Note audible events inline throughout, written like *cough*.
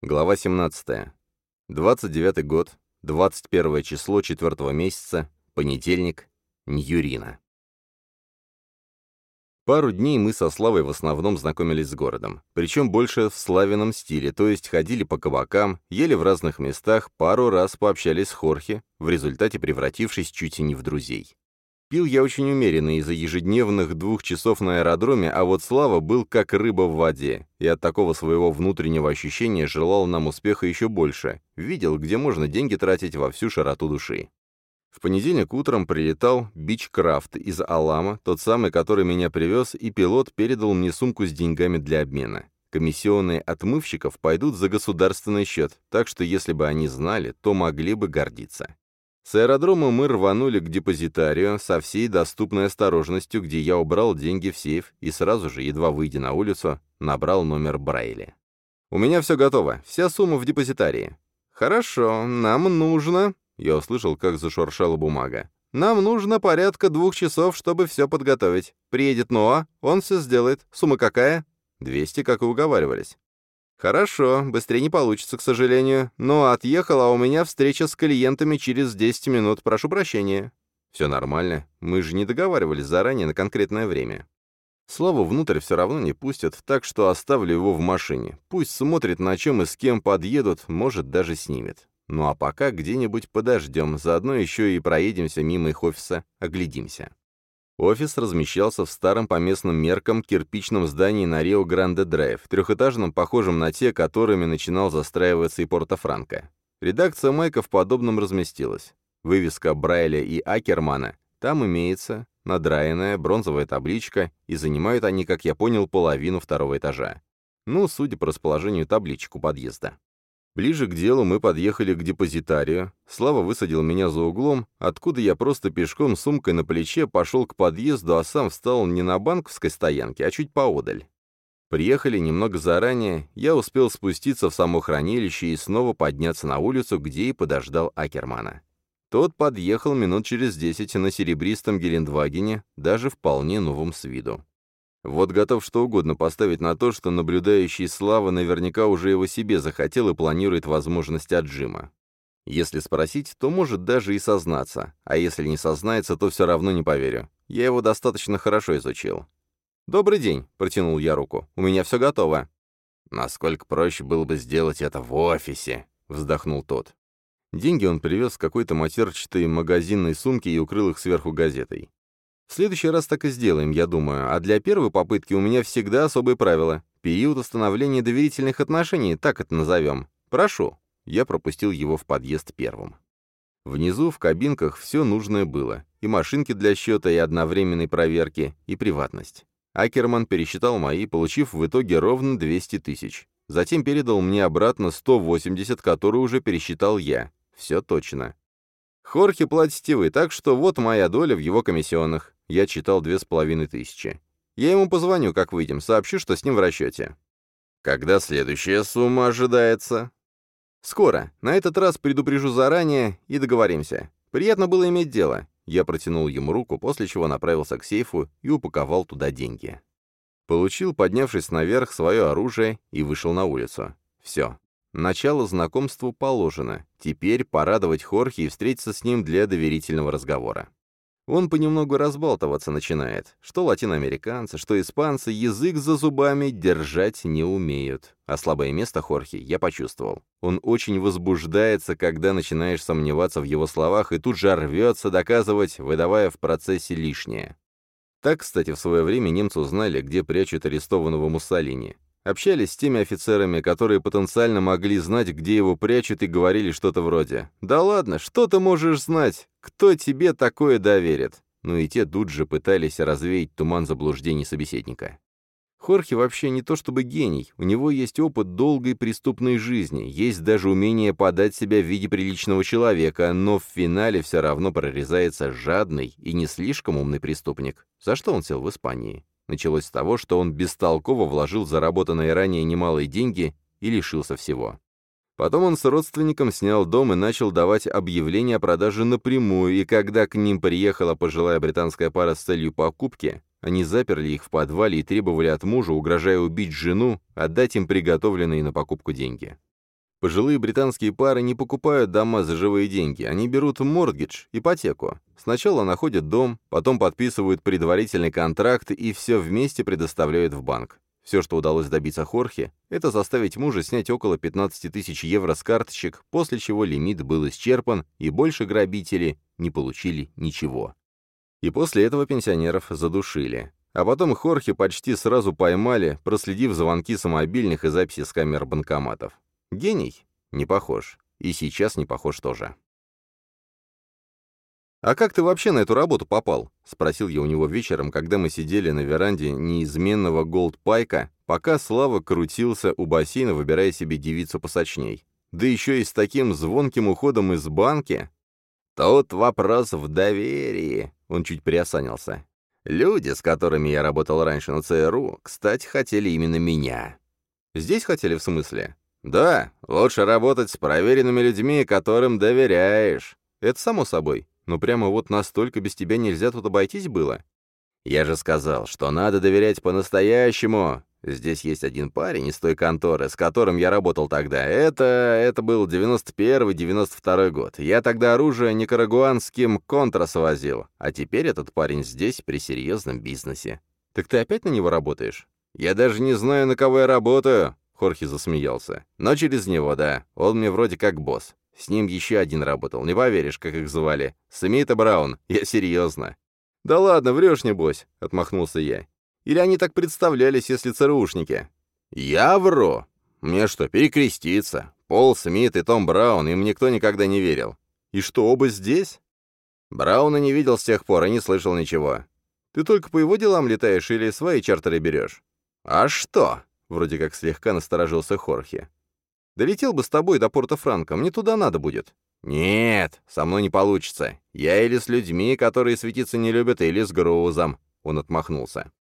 Глава 17. 29 год, 21 число 4 месяца, понедельник, Ньюрина. Пару дней мы со Славой в основном знакомились с городом, причем больше в славяном стиле, то есть ходили по кабакам, ели в разных местах, пару раз пообщались с Хорхе, в результате превратившись чуть и не в друзей. Пил я очень умеренно из-за ежедневных двух часов на аэродроме, а вот Слава был как рыба в воде, и от такого своего внутреннего ощущения желал нам успеха еще больше, видел, где можно деньги тратить во всю широту души. В понедельник утром прилетал Бичкрафт из Алама, тот самый, который меня привез, и пилот передал мне сумку с деньгами для обмена. Комиссионные отмывщиков пойдут за государственный счет, так что если бы они знали, то могли бы гордиться. С аэродрома мы рванули к депозитарию со всей доступной осторожностью, где я убрал деньги в сейф и сразу же, едва выйдя на улицу, набрал номер Брайли. «У меня все готово, вся сумма в депозитарии». «Хорошо, нам нужно...» Я услышал, как зашуршала бумага. «Нам нужно порядка двух часов, чтобы все подготовить. Приедет Ноа, он все сделает. Сумма какая?» «Двести, как и уговаривались». «Хорошо, быстрее не получится, к сожалению. Но отъехала, а у меня встреча с клиентами через 10 минут. Прошу прощения». «Все нормально. Мы же не договаривались заранее на конкретное время». Славу внутрь все равно не пустят, так что оставлю его в машине. Пусть смотрит, на чем и с кем подъедут, может, даже снимет. Ну а пока где-нибудь подождем, заодно еще и проедемся мимо их офиса, оглядимся. Офис размещался в старом по местным меркам кирпичном здании на Рио-Гранде-Драйв, трехэтажном, похожем на те, которыми начинал застраиваться и Порто-Франко. Редакция Майка в подобном разместилась. Вывеска Брайля и Акермана там имеется, надраенная бронзовая табличка, и занимают они, как я понял, половину второго этажа. Ну, судя по расположению табличек у подъезда. Ближе к делу мы подъехали к депозитарию. Слава высадил меня за углом, откуда я просто пешком с сумкой на плече пошел к подъезду, а сам встал не на банковской стоянке, а чуть поодаль. Приехали немного заранее, я успел спуститься в само хранилище и снова подняться на улицу, где и подождал Акермана. Тот подъехал минут через десять на серебристом Гелендвагене, даже вполне новом с виду. Вот готов что угодно поставить на то, что наблюдающий Слава наверняка уже его себе захотел и планирует возможность отжима. Если спросить, то может даже и сознаться, а если не сознается, то все равно не поверю. Я его достаточно хорошо изучил. «Добрый день», — протянул я руку. «У меня все готово». «Насколько проще было бы сделать это в офисе», — вздохнул тот. Деньги он привез в какой-то матерчатой магазинной сумке и укрыл их сверху газетой. В следующий раз так и сделаем, я думаю, а для первой попытки у меня всегда особые правила. Период установления доверительных отношений, так это назовем. Прошу. Я пропустил его в подъезд первым. Внизу в кабинках все нужное было. И машинки для счета, и одновременной проверки, и приватность. Акерман пересчитал мои, получив в итоге ровно 200 тысяч. Затем передал мне обратно 180, которые уже пересчитал я. Все точно. Хорхе платите вы, так что вот моя доля в его комиссионных. Я читал две с половиной тысячи. Я ему позвоню, как выйдем, сообщу, что с ним в расчете. Когда следующая сумма ожидается? Скоро. На этот раз предупрежу заранее и договоримся. Приятно было иметь дело. Я протянул ему руку, после чего направился к сейфу и упаковал туда деньги. Получил, поднявшись наверх, свое оружие и вышел на улицу. Все. Начало знакомству положено. Теперь порадовать Хорхе и встретиться с ним для доверительного разговора. Он понемногу разбалтываться начинает. Что латиноамериканцы, что испанцы язык за зубами держать не умеют. А слабое место Хорхи я почувствовал. Он очень возбуждается, когда начинаешь сомневаться в его словах, и тут же рвется доказывать, выдавая в процессе лишнее. Так, кстати, в свое время немцы узнали, где прячут арестованного Муссолини. Общались с теми офицерами, которые потенциально могли знать, где его прячут, и говорили что-то вроде «Да ладно, что ты можешь знать? Кто тебе такое доверит?» Ну и те тут же пытались развеять туман заблуждений собеседника. Хорхе вообще не то чтобы гений, у него есть опыт долгой преступной жизни, есть даже умение подать себя в виде приличного человека, но в финале все равно прорезается жадный и не слишком умный преступник. За что он сел в Испании? Началось с того, что он бестолково вложил заработанные ранее немалые деньги и лишился всего. Потом он с родственником снял дом и начал давать объявления о продаже напрямую, и когда к ним приехала пожилая британская пара с целью покупки, они заперли их в подвале и требовали от мужа, угрожая убить жену, отдать им приготовленные на покупку деньги. Пожилые британские пары не покупают дома за живые деньги, они берут мордгидж, ипотеку. Сначала находят дом, потом подписывают предварительный контракт и все вместе предоставляют в банк. Все, что удалось добиться Хорхе, это заставить мужа снять около 15 тысяч евро с карточек, после чего лимит был исчерпан, и больше грабители не получили ничего. И после этого пенсионеров задушили. А потом Хорхе почти сразу поймали, проследив звонки с и записи с камер банкоматов. Гений? Не похож. И сейчас не похож тоже. «А как ты вообще на эту работу попал?» — спросил я у него вечером, когда мы сидели на веранде неизменного голд-пайка, пока Слава крутился у бассейна, выбирая себе девицу посочней. Да еще и с таким звонким уходом из банки. «Тут вопрос в доверии», — он чуть приосанился. «Люди, с которыми я работал раньше на ЦРУ, кстати, хотели именно меня». «Здесь хотели, в смысле?» «Да, лучше работать с проверенными людьми, которым доверяешь». «Это само собой. Но прямо вот настолько без тебя нельзя тут обойтись было?» «Я же сказал, что надо доверять по-настоящему. Здесь есть один парень из той конторы, с которым я работал тогда. Это... это был 91-92 год. Я тогда оружие никарагуанским контрас возил. А теперь этот парень здесь при серьезном бизнесе. Так ты опять на него работаешь? Я даже не знаю, на кого я работаю. Хорхе засмеялся. «Но через него, да. Он мне вроде как босс. С ним еще один работал. Не поверишь, как их звали. Смит и Браун. *laughs* Я серьезно». «Да ладно, врешь, небось», — отмахнулся я. «Или они так представлялись, если ЦРУшники?» «Я вру. Мне что, перекреститься? Пол Смит и Том Браун, им никто никогда не верил. И что, оба здесь?» «Брауна не видел с тех пор и не слышал ничего. Ты только по его делам летаешь или свои чартеры берешь?» «А что?» Вроде как слегка насторожился Хорхе. «Долетел бы с тобой до Порто-Франко, мне туда надо будет». «Нет, со мной не получится. Я или с людьми, которые светиться не любят, или с грузом», — он отмахнулся.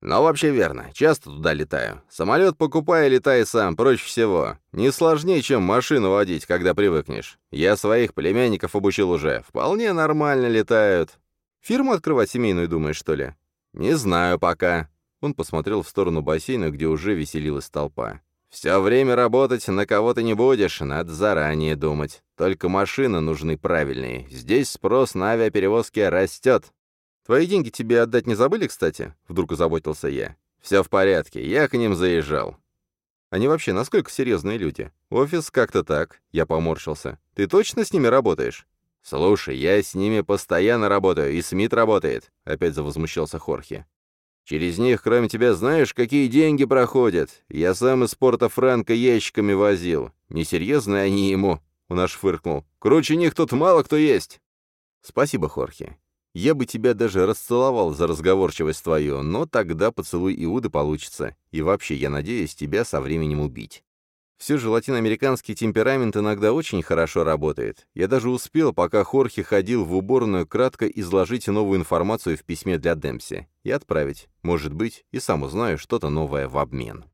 «Но вообще верно, часто туда летаю. Самолет покупай и летай сам, проще всего. Не сложнее, чем машину водить, когда привыкнешь. Я своих племянников обучил уже, вполне нормально летают». «Фирму открывать семейную думаешь, что ли?» «Не знаю пока. Он посмотрел в сторону бассейна, где уже веселилась толпа. «Все время работать на кого-то не будешь, надо заранее думать. Только машины нужны правильные. Здесь спрос на авиаперевозки растет». «Твои деньги тебе отдать не забыли, кстати?» — вдруг озаботился я. «Все в порядке, я к ним заезжал». «Они вообще насколько серьезные люди? Офис как-то так», — я поморщился. «Ты точно с ними работаешь?» «Слушай, я с ними постоянно работаю, и Смит работает», — опять завозмущался Хорхе. Через них, кроме тебя, знаешь, какие деньги проходят? Я сам из порта Франка ящиками возил. Несерьезно они ему, он аж фыркнул. Круче них тут мало кто есть. Спасибо, Хорхе. Я бы тебя даже расцеловал за разговорчивость твою, но тогда поцелуй Иуды получится. И вообще, я надеюсь тебя со временем убить. Все же латиноамериканский темперамент иногда очень хорошо работает. Я даже успел, пока Хорхе ходил в уборную, кратко изложить новую информацию в письме для Демпси и отправить. Может быть, и сам узнаю что-то новое в обмен.